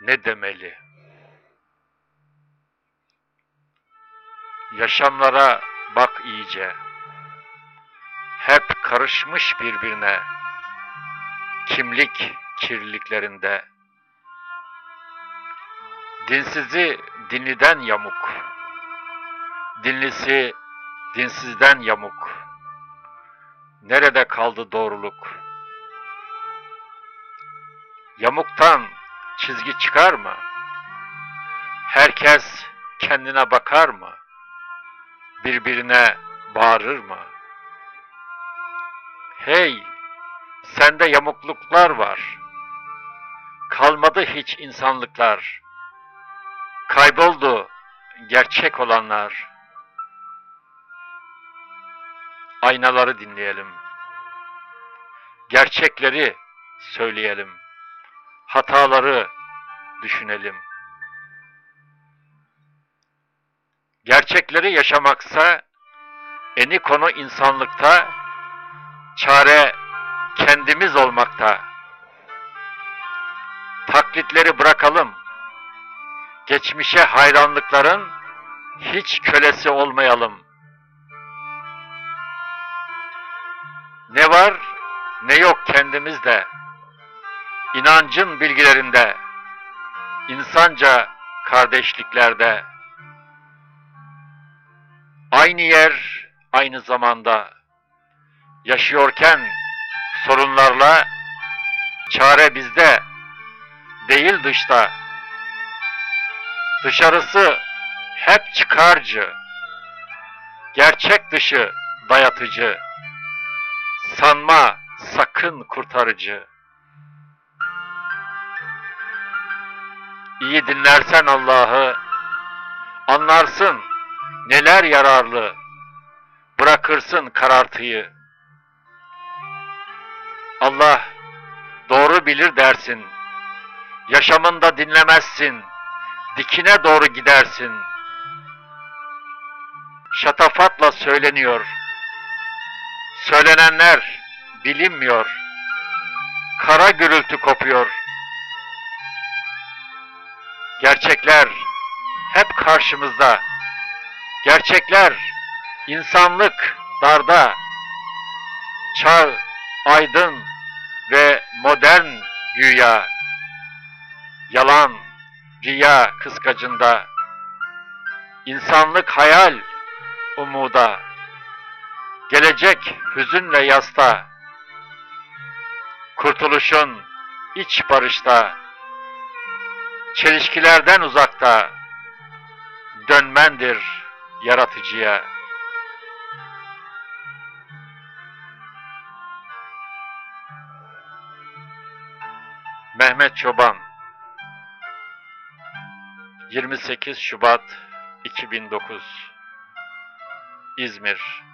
ne demeli? Yaşamlara bak iyice. Hep karışmış birbirine. Kimlik kirliliklerinde. Dinsizi dinliden yamuk. Dinlisi dinsizden yamuk. Nerede kaldı doğruluk? Yamuktan çizgi çıkar mı? Herkes kendine bakar mı? Birbirine bağırır mı? Hey, sende yamukluklar var. Kalmadı hiç insanlıklar. Kayboldu gerçek olanlar. Aynaları dinleyelim. Gerçekleri söyleyelim. Hataları düşünelim. Gerçekleri yaşamaksa eni konu insanlıkta, çare kendimiz olmakta. Taklitleri bırakalım. Geçmişe hayranlıkların hiç kölesi olmayalım. Ne var ne yok kendimizde. İnancın bilgilerinde, insanca kardeşliklerde. Aynı yer, aynı zamanda. Yaşıyorken sorunlarla çare bizde, değil dışta. Dışarısı hep çıkarcı, gerçek dışı dayatıcı. Sanma sakın kurtarıcı. İyi dinlersen Allah'ı, anlarsın neler yararlı, bırakırsın karartıyı. Allah doğru bilir dersin, yaşamında dinlemezsin, dikine doğru gidersin. Şatafatla söyleniyor, söylenenler bilinmiyor, kara gürültü kopuyor. Gerçekler hep karşımızda. Gerçekler insanlık darda. Çağ aydın ve modern güya. Yalan, riya kıskacında. İnsanlık hayal, umuda. Gelecek hüzünle yasta. Kurtuluşun iç barışta çelişkilerden uzakta dönmendir yaratıcıya. Mehmet Çoban 28 Şubat 2009 İzmir